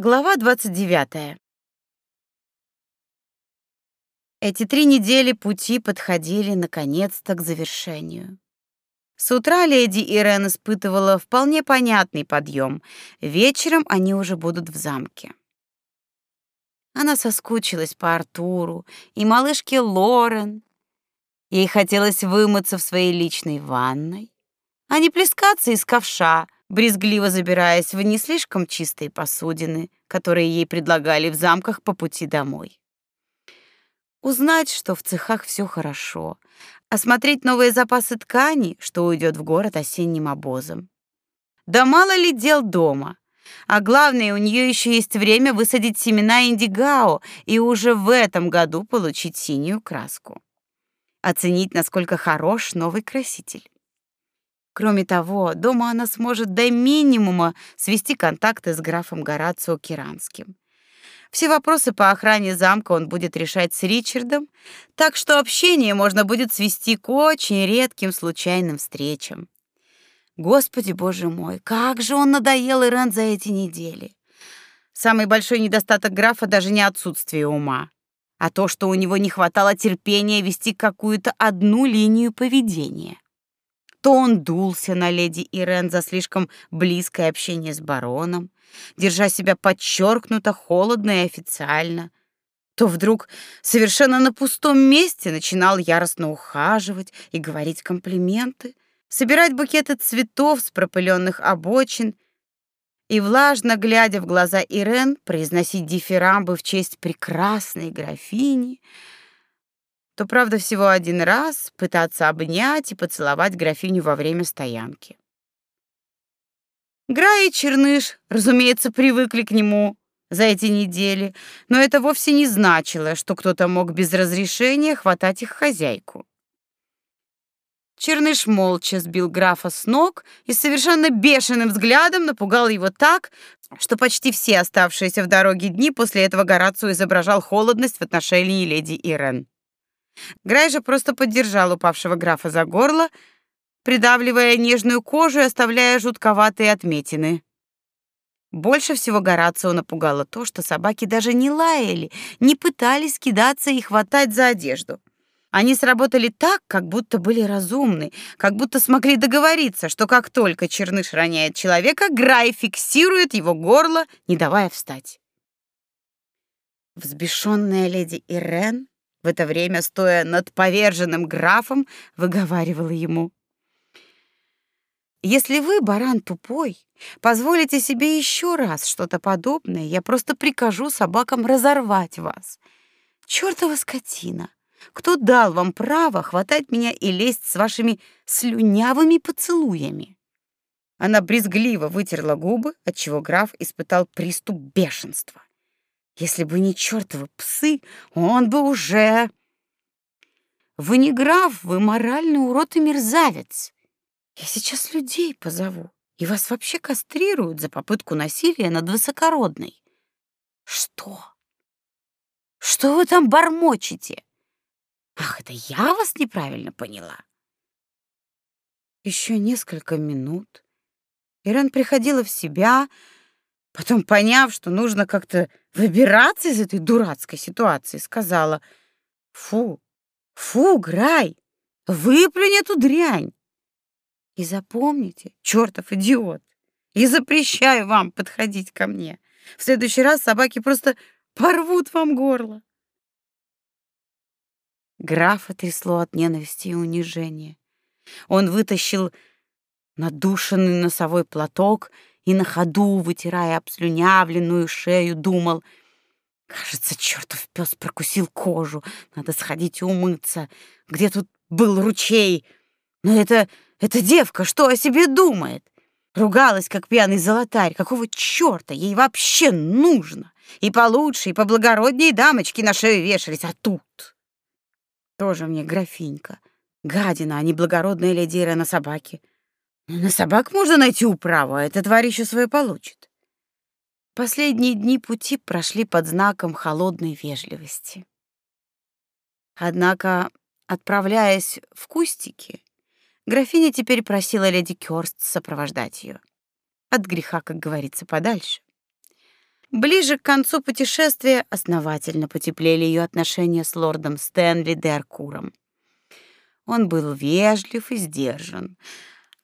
Глава 29. Эти три недели пути подходили наконец-то к завершению. С утра леди Ирен испытывала вполне понятный подъем. Вечером они уже будут в замке. Она соскучилась по Артуру и малышке Лорен. Ей хотелось вымыться в своей личной ванной, а не плескаться из ковша — брезгливо забираясь в не слишком чистые посудины, которые ей предлагали в замках по пути домой. Узнать, что в цехах все хорошо, осмотреть новые запасы ткани, что уйдет в город осенним обозом. Да мало ли дел дома. А главное, у нее еще есть время высадить семена индигао и уже в этом году получить синюю краску. Оценить, насколько хорош новый краситель. Кроме того, дома она сможет до минимума свести контакты с графом Горацио Киранским. Все вопросы по охране замка он будет решать с Ричардом, так что общение можно будет свести к очень редким случайным встречам. Господи, боже мой, как же он надоел Ирен за эти недели. Самый большой недостаток графа даже не отсутствие ума, а то, что у него не хватало терпения вести какую-то одну линию поведения то он дулся на леди Ирен за слишком близкое общение с бароном, держа себя подчеркнуто холодно и официально, то вдруг совершенно на пустом месте начинал яростно ухаживать и говорить комплименты, собирать букеты цветов с пропыленных обочин и, влажно глядя в глаза Ирен, произносить дифирамбы в честь прекрасной графини — то, правда, всего один раз пытаться обнять и поцеловать графиню во время стоянки. Грай и Черныш, разумеется, привыкли к нему за эти недели, но это вовсе не значило, что кто-то мог без разрешения хватать их хозяйку. Черныш молча сбил графа с ног и совершенно бешеным взглядом напугал его так, что почти все оставшиеся в дороге дни после этого Горацио изображал холодность в отношении леди Ирен. Грай же просто поддержал упавшего графа за горло, придавливая нежную кожу и оставляя жутковатые отметины. Больше всего Горацио напугало то, что собаки даже не лаяли, не пытались кидаться и хватать за одежду. Они сработали так, как будто были разумны, как будто смогли договориться, что как только черныш роняет человека, Грай фиксирует его горло, не давая встать. Взбешенная леди Ирен в это время, стоя над поверженным графом, выговаривала ему. «Если вы, баран тупой, позволите себе еще раз что-то подобное, я просто прикажу собакам разорвать вас. Чёртова скотина! Кто дал вам право хватать меня и лезть с вашими слюнявыми поцелуями?» Она брезгливо вытерла губы, отчего граф испытал приступ бешенства. Если бы не чертовы псы, он бы уже... Вы не граф, вы моральный урод и мерзавец. Я сейчас людей позову, и вас вообще кастрируют за попытку насилия над высокородной. Что? Что вы там бормочете? Ах, это я вас неправильно поняла. Еще несколько минут Иран приходила в себя, Потом, поняв, что нужно как-то выбираться из этой дурацкой ситуации, сказала: "Фу, фу, Грай, выплюнь эту дрянь. И запомните, чертов идиот, я запрещаю вам подходить ко мне. В следующий раз собаки просто порвут вам горло". Графа трясло от ненависти и унижения. Он вытащил надушенный носовой платок и на ходу, вытирая обслюнявленную шею, думал: "Кажется, чертов пес прокусил кожу. Надо сходить и умыться. Где тут был ручей? Но это эта девка что о себе думает? Ругалась как пьяный золотарь. Какого чёрта ей вообще нужно? И получше, и поблагороднее дамочки на шею вешались, а тут тоже мне графинька. Гадина, а не благородная леди Ирена собаки. На собак можно найти управу, а эта тварь еще свое получит. Последние дни пути прошли под знаком холодной вежливости. Однако, отправляясь в кустики, графиня теперь просила леди Кёрст сопровождать ее. От греха, как говорится, подальше. Ближе к концу путешествия основательно потеплели ее отношения с лордом Стэнли де Аркуром. Он был вежлив и сдержан.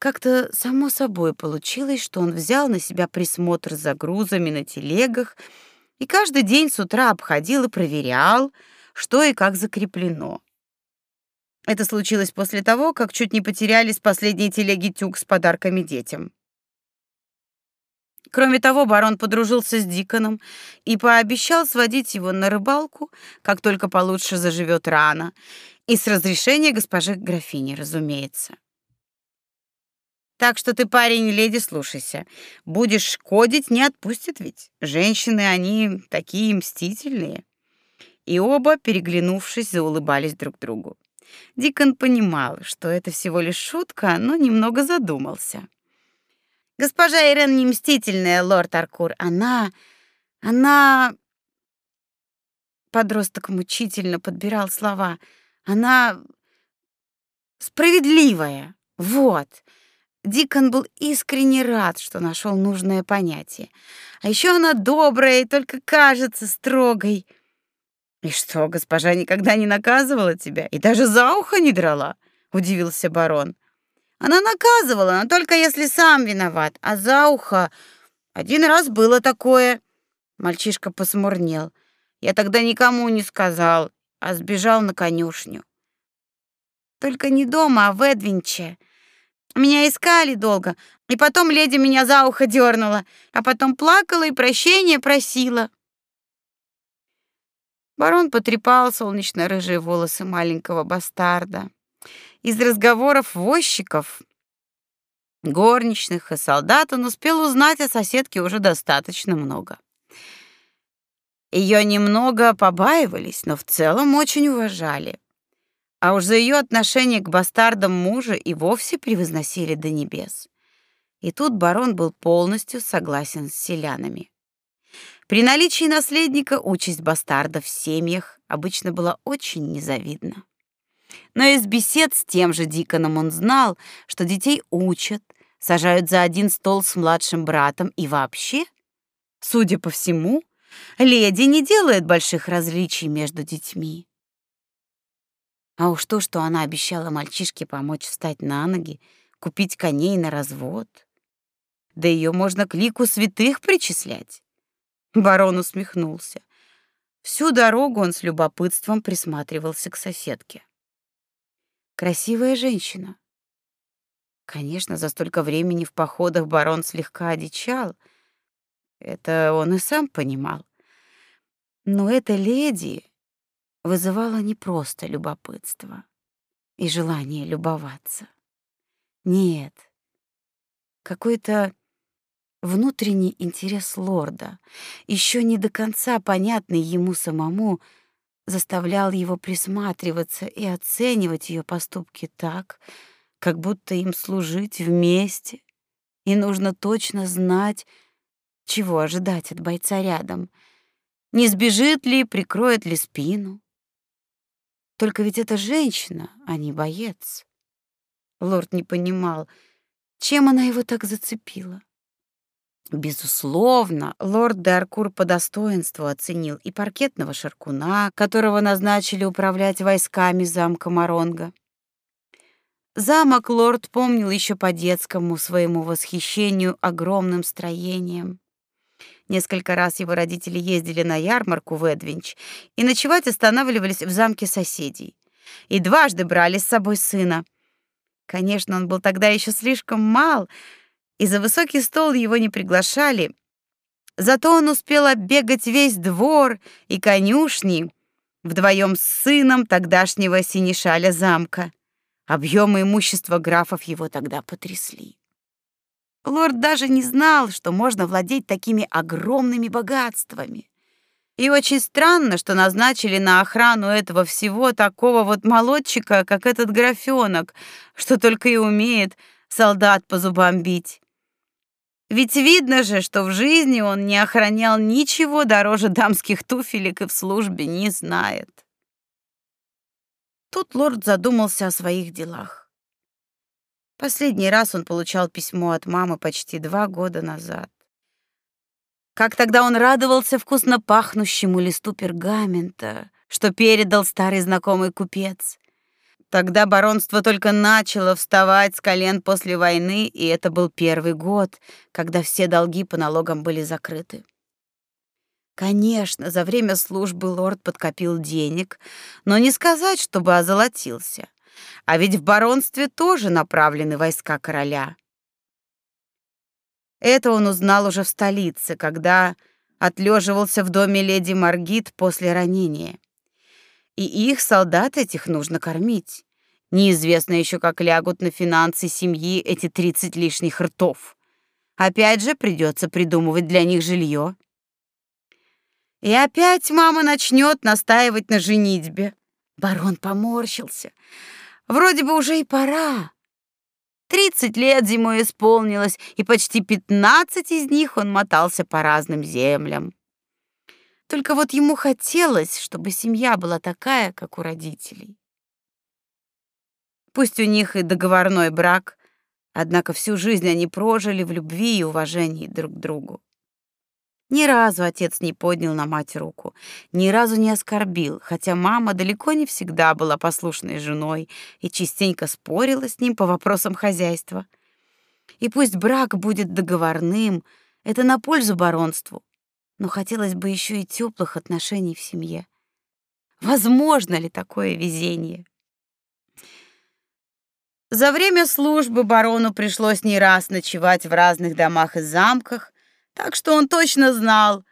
Как-то само собой получилось, что он взял на себя присмотр за грузами на телегах и каждый день с утра обходил и проверял, что и как закреплено. Это случилось после того, как чуть не потерялись последние телеги тюк с подарками детям. Кроме того, барон подружился с Диконом и пообещал сводить его на рыбалку, как только получше заживет рана, и с разрешения госпожи графини, разумеется. Так что ты, парень, леди, слушайся. Будешь шкодить, не отпустят ведь. Женщины, они такие мстительные. И оба, переглянувшись, заулыбались друг другу. Дикон понимал, что это всего лишь шутка, но немного задумался. Госпожа Ирен не мстительная, лорд Аркур. Она... она... Подросток мучительно подбирал слова. Она... справедливая. Вот. Дикон был искренне рад, что нашел нужное понятие. А еще она добрая и только кажется строгой. И что, госпожа никогда не наказывала тебя и даже за ухо не драла? удивился барон. Она наказывала, но только если сам виноват, а за ухо один раз было такое. Мальчишка посмурнел. Я тогда никому не сказал, а сбежал на конюшню. Только не дома, а в Эдвинче. Меня искали долго, и потом леди меня за ухо дернула, а потом плакала и прощения просила. Барон потрепал солнечно-рыжие волосы маленького бастарда. Из разговоров возчиков, горничных и солдат он успел узнать о соседке уже достаточно много. Ее немного побаивались, но в целом очень уважали. А уж за ее отношение к бастардам мужа и вовсе превозносили до небес. И тут барон был полностью согласен с селянами. При наличии наследника участь бастардов в семьях обычно была очень незавидна. Но из бесед с тем же Диконом он знал, что детей учат, сажают за один стол с младшим братом и вообще, судя по всему, леди не делает больших различий между детьми. А уж то, что она обещала мальчишке помочь встать на ноги, купить коней на развод, да ее можно к лику святых причислять. Барон усмехнулся. Всю дорогу он с любопытством присматривался к соседке. Красивая женщина. Конечно, за столько времени в походах барон слегка одичал. Это он и сам понимал. Но эта леди вызывала не просто любопытство и желание любоваться. Нет, какой-то внутренний интерес лорда, еще не до конца понятный ему самому, — заставлял его присматриваться и оценивать ее поступки так, как будто им служить вместе, и нужно точно знать, чего ожидать от бойца рядом. Не сбежит ли, прикроет ли спину. Только ведь это женщина, а не боец. Лорд не понимал, чем она его так зацепила. Безусловно, лорд Даркур по достоинству оценил и паркетного шаркуна, которого назначили управлять войсками замка Маронга. Замок лорд помнил еще по детскому своему восхищению огромным строением. Несколько раз его родители ездили на ярмарку в Эдвинч и ночевать останавливались в замке соседей. И дважды брали с собой сына. Конечно, он был тогда еще слишком мал, и за высокий стол его не приглашали. Зато он успел оббегать весь двор и конюшни вдвоем с сыном тогдашнего синешаля замка. Объемы имущества графов его тогда потрясли. Лорд даже не знал, что можно владеть такими огромными богатствами. И очень странно, что назначили на охрану этого всего такого вот молодчика, как этот графёнок, что только и умеет солдат по зубам бить. Ведь видно же, что в жизни он не охранял ничего дороже дамских туфелек и в службе не знает. Тут лорд задумался о своих делах. Последний раз он получал письмо от мамы почти два года назад. Как тогда он радовался вкусно пахнущему листу пергамента, что передал старый знакомый купец. Тогда баронство только начало вставать с колен после войны, и это был первый год, когда все долги по налогам были закрыты. Конечно, за время службы лорд подкопил денег, но не сказать, чтобы озолотился. А ведь в баронстве тоже направлены войска короля. Это он узнал уже в столице, когда отлеживался в доме леди Маргит после ранения. И их солдат этих нужно кормить. Неизвестно еще, как лягут на финансы семьи эти тридцать лишних ртов. Опять же придется придумывать для них жилье. И опять мама начнет настаивать на женитьбе. Барон поморщился. Вроде бы уже и пора. Тридцать лет зимой исполнилось, и почти пятнадцать из них он мотался по разным землям. Только вот ему хотелось, чтобы семья была такая, как у родителей. Пусть у них и договорной брак, однако всю жизнь они прожили в любви и уважении друг к другу. Ни разу отец не поднял на мать руку, ни разу не оскорбил, хотя мама далеко не всегда была послушной женой и частенько спорила с ним по вопросам хозяйства. И пусть брак будет договорным, это на пользу баронству, но хотелось бы еще и теплых отношений в семье. Возможно ли такое везение? За время службы барону пришлось не раз ночевать в разных домах и замках, так что он точно знал,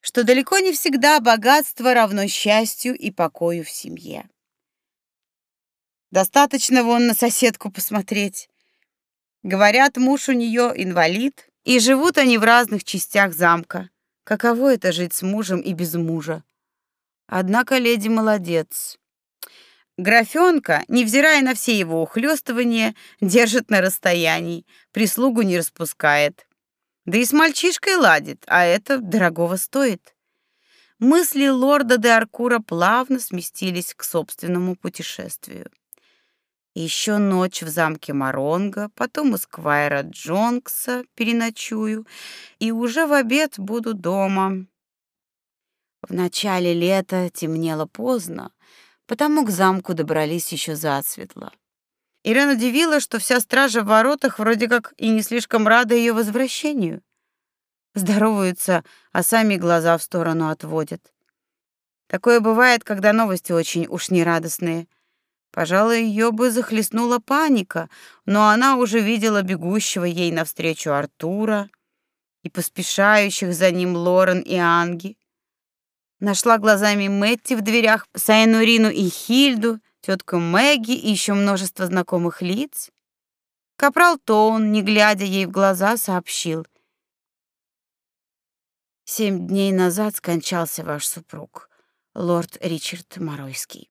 что далеко не всегда богатство равно счастью и покою в семье. Достаточно вон на соседку посмотреть. Говорят, муж у нее инвалид, и живут они в разных частях замка. Каково это жить с мужем и без мужа? Однако леди молодец. Графёнка, невзирая на все его ухлёстывания, держит на расстоянии, прислугу не распускает. Да и с мальчишкой ладит, а это дорогого стоит. Мысли лорда де Аркура плавно сместились к собственному путешествию. Еще ночь в замке Маронга, потом у Сквайра Джонкса переночую, и уже в обед буду дома. В начале лета темнело поздно, потому к замку добрались еще засветло. Ирена удивила, что вся стража в воротах вроде как и не слишком рада ее возвращению. Здороваются, а сами глаза в сторону отводят. Такое бывает, когда новости очень уж нерадостные. Пожалуй, ее бы захлестнула паника, но она уже видела бегущего ей навстречу Артура и поспешающих за ним Лорен и Анги. Нашла глазами Мэтти в дверях, Сайнурину и Хильду, тетку Мэгги и еще множество знакомых лиц. Капрал Тоун, не глядя ей в глаза, сообщил: Семь дней назад скончался ваш супруг, лорд Ричард Моройский.